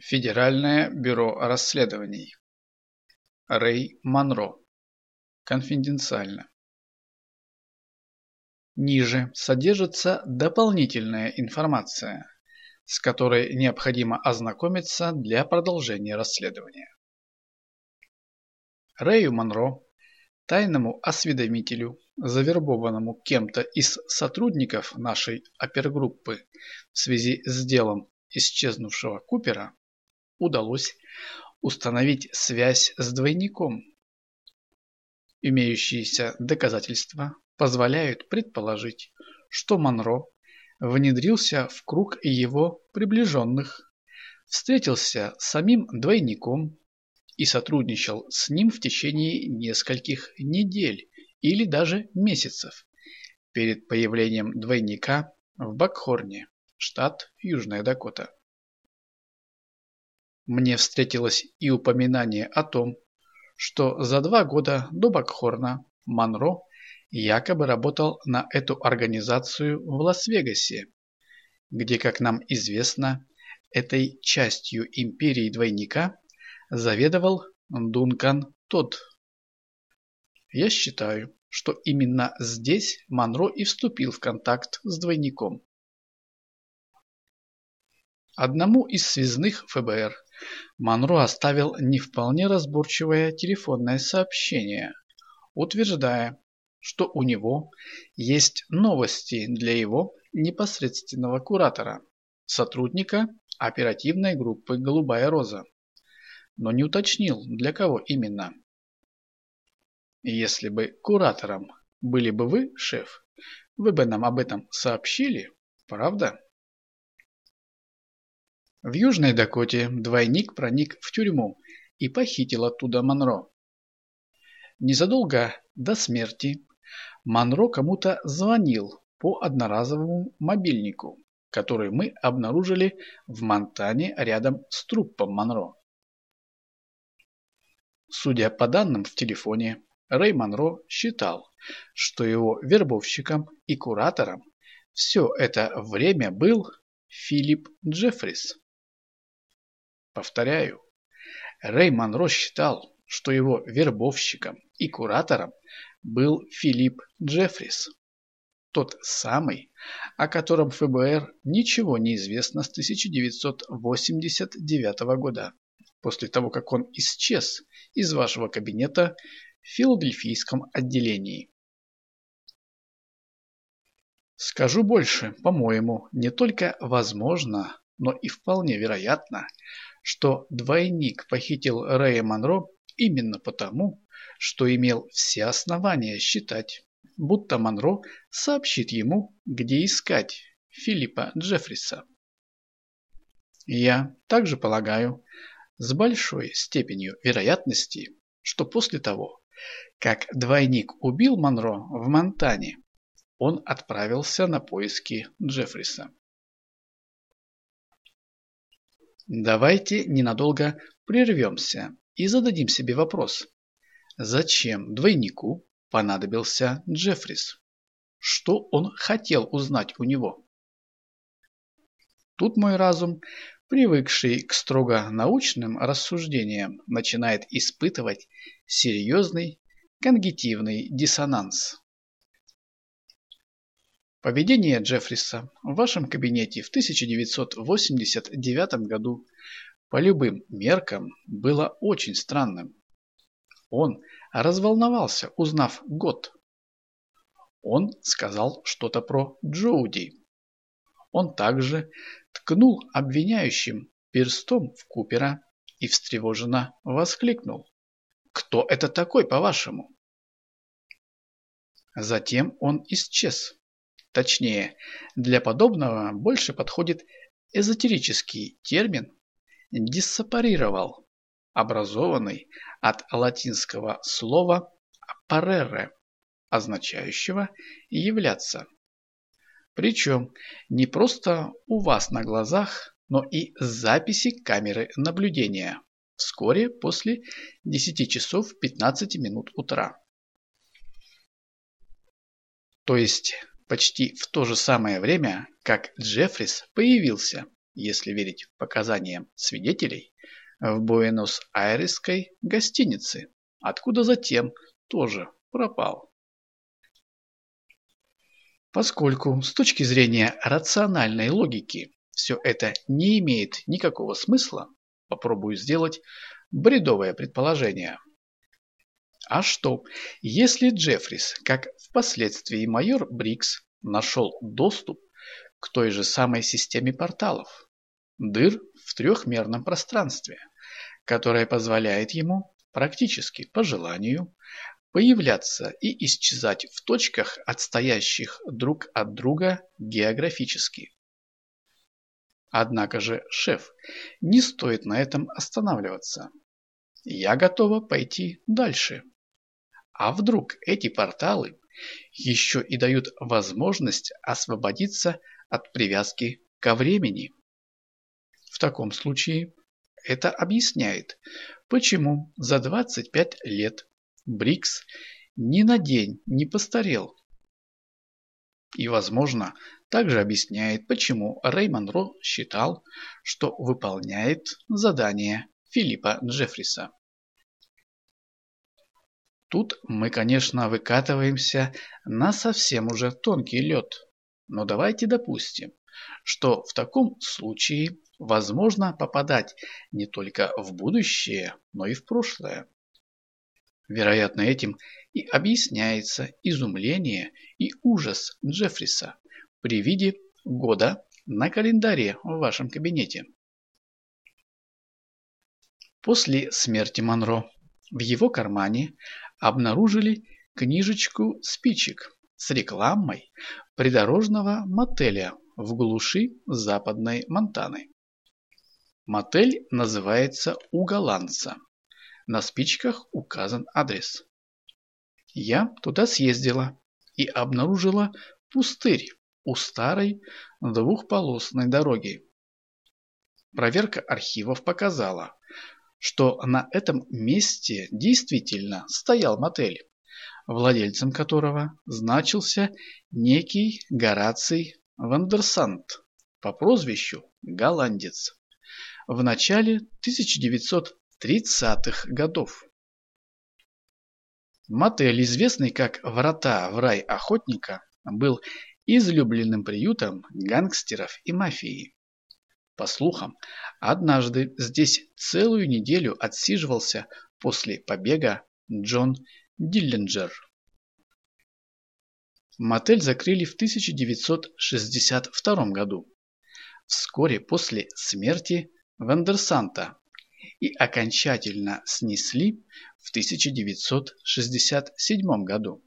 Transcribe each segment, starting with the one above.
Федеральное бюро расследований. Рэй Монро. Конфиденциально. Ниже содержится дополнительная информация, с которой необходимо ознакомиться для продолжения расследования. Рэю Монро, тайному осведомителю, завербованному кем-то из сотрудников нашей опергруппы в связи с делом исчезнувшего Купера, удалось установить связь с двойником. Имеющиеся доказательства позволяют предположить, что Монро внедрился в круг его приближенных, встретился с самим двойником и сотрудничал с ним в течение нескольких недель или даже месяцев перед появлением двойника в Бакхорне, штат Южная Дакота. Мне встретилось и упоминание о том, что за два года до Бакхорна Монро якобы работал на эту организацию в Лас-Вегасе, где, как нам известно, этой частью империи двойника заведовал Дункан Тодд. Я считаю, что именно здесь Монро и вступил в контакт с двойником. Одному из связных ФБР Монро оставил не вполне разборчивое телефонное сообщение, утверждая, что у него есть новости для его непосредственного куратора, сотрудника оперативной группы «Голубая роза», но не уточнил, для кого именно. Если бы куратором были бы вы, шеф, вы бы нам об этом сообщили, правда? В Южной Дакоте двойник проник в тюрьму и похитил оттуда Монро. Незадолго до смерти Монро кому-то звонил по одноразовому мобильнику, который мы обнаружили в Монтане рядом с трупом Монро. Судя по данным в телефоне, Рэй Монро считал, что его вербовщиком и куратором все это время был Филипп Джеффрис. Повторяю, Рэй Монро считал, что его вербовщиком и куратором был Филипп Джеффрис. Тот самый, о котором ФБР ничего не известно с 1989 года, после того, как он исчез из вашего кабинета в филадельфийском отделении. Скажу больше, по-моему, не только возможно, но и вполне вероятно, что двойник похитил Рэя Монро именно потому, что имел все основания считать, будто Монро сообщит ему, где искать Филиппа Джеффриса. Я также полагаю, с большой степенью вероятности, что после того, как двойник убил Монро в Монтане, он отправился на поиски Джеффриса. Давайте ненадолго прервемся и зададим себе вопрос. Зачем двойнику понадобился Джеффрис? Что он хотел узнать у него? Тут мой разум, привыкший к строго научным рассуждениям, начинает испытывать серьезный когнитивный диссонанс. Поведение Джеффриса в вашем кабинете в 1989 году по любым меркам было очень странным. Он разволновался, узнав год. Он сказал что-то про Джоуди. Он также ткнул обвиняющим перстом в Купера и встревоженно воскликнул. «Кто это такой, по-вашему?» Затем он исчез. Точнее, для подобного больше подходит эзотерический термин «диссапарировал», образованный от латинского слова «parere», означающего «являться». Причем не просто у вас на глазах, но и с записи камеры наблюдения вскоре после 10 часов 15 минут утра. То есть почти в то же самое время, как Джеффрис появился если верить показаниям свидетелей, в Буэнос-Айресской гостинице, откуда затем тоже пропал. Поскольку с точки зрения рациональной логики все это не имеет никакого смысла, попробую сделать бредовое предположение. А что, если Джеффрис, как впоследствии майор Брикс, нашел доступ к той же самой системе порталов, дыр в трехмерном пространстве, которая позволяет ему практически по желанию появляться и исчезать в точках, отстоящих друг от друга географически. Однако же, шеф, не стоит на этом останавливаться. Я готова пойти дальше. А вдруг эти порталы еще и дают возможность освободиться от привязки ко времени? В таком случае это объясняет, почему за 25 лет Брикс ни на день не постарел. И, возможно, также объясняет, почему Рэй Монро считал, что выполняет задание Филиппа Джеффриса. Тут мы, конечно, выкатываемся на совсем уже тонкий лед. Но давайте допустим, что в таком случае возможно попадать не только в будущее, но и в прошлое. Вероятно, этим и объясняется изумление и ужас Джеффриса при виде года на календаре в вашем кабинете. После смерти Монро в его кармане обнаружили книжечку спичек с рекламой придорожного мотеля в глуши западной Монтаны. Мотель называется «У голландца». На спичках указан адрес. Я туда съездила и обнаружила пустырь у старой двухполосной дороги. Проверка архивов показала, что на этом месте действительно стоял мотель, владельцем которого значился некий Гораций Вандерсант по прозвищу Голландец в начале 1930-х годов. Мотель, известный как «Врата в рай охотника», был излюбленным приютом гангстеров и мафии. По слухам, однажды здесь целую неделю отсиживался после побега Джон Диллинджер. Мотель закрыли в 1962 году, вскоре после смерти Вандерсанта и окончательно снесли в 1967 году.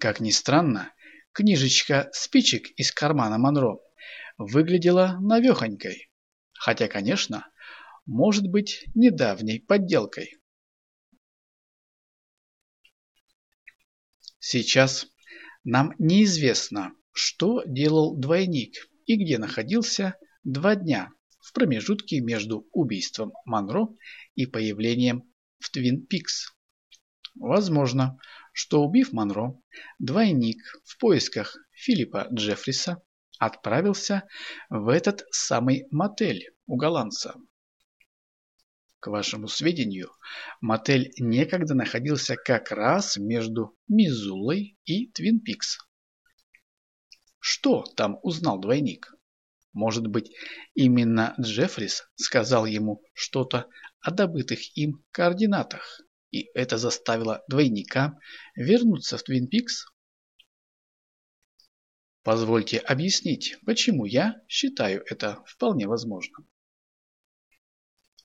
Как ни странно, книжечка спичек из кармана Монро выглядела навехонькой, хотя, конечно, может быть недавней подделкой. Сейчас нам неизвестно, что делал двойник и где находился два дня в промежутке между убийством Монро и появлением в Твин Пикс. Возможно, что убив Монро, двойник в поисках Филиппа Джеффриса отправился в этот самый мотель у голландца. К вашему сведению, мотель некогда находился как раз между Мизулой и Твин Пикс. Что там узнал двойник? Может быть, именно Джеффрис сказал ему что-то о добытых им координатах, и это заставило двойника вернуться в Твин Пикс? Позвольте объяснить, почему я считаю это вполне возможным.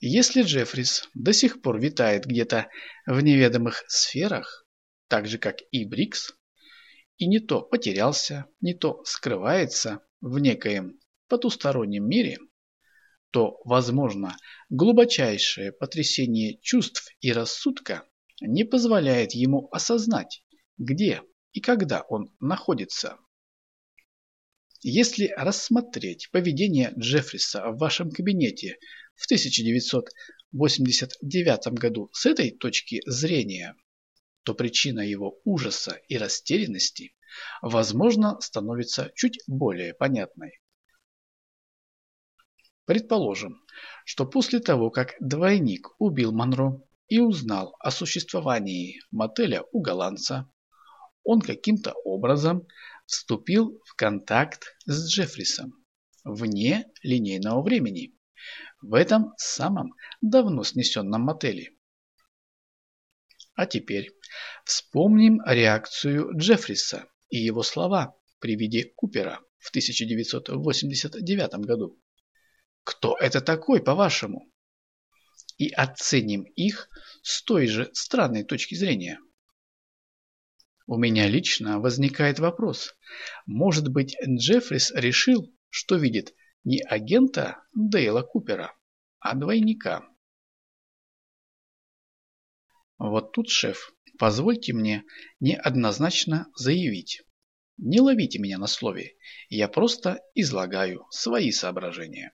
Если Джеффрис до сих пор витает где-то в неведомых сферах, так же как и Брикс, и не то потерялся, не то скрывается в некоем потустороннем мире, то, возможно, глубочайшее потрясение чувств и рассудка не позволяет ему осознать, где и когда он находится. Если рассмотреть поведение Джеффриса в вашем кабинете в 1989 году с этой точки зрения, то причина его ужаса и растерянности, возможно, становится чуть более понятной. Предположим, что после того, как двойник убил Монро и узнал о существовании мотеля у голландца, он каким-то образом вступил в контакт с Джеффрисом вне линейного времени в этом самом давно снесенном мотеле. А теперь вспомним реакцию Джеффриса и его слова при виде Купера в 1989 году. Кто это такой, по-вашему? И оценим их с той же странной точки зрения. У меня лично возникает вопрос. Может быть, Джеффрис решил, что видит не агента Дейла Купера, а двойника? Вот тут, шеф, позвольте мне неоднозначно заявить. Не ловите меня на слове, я просто излагаю свои соображения.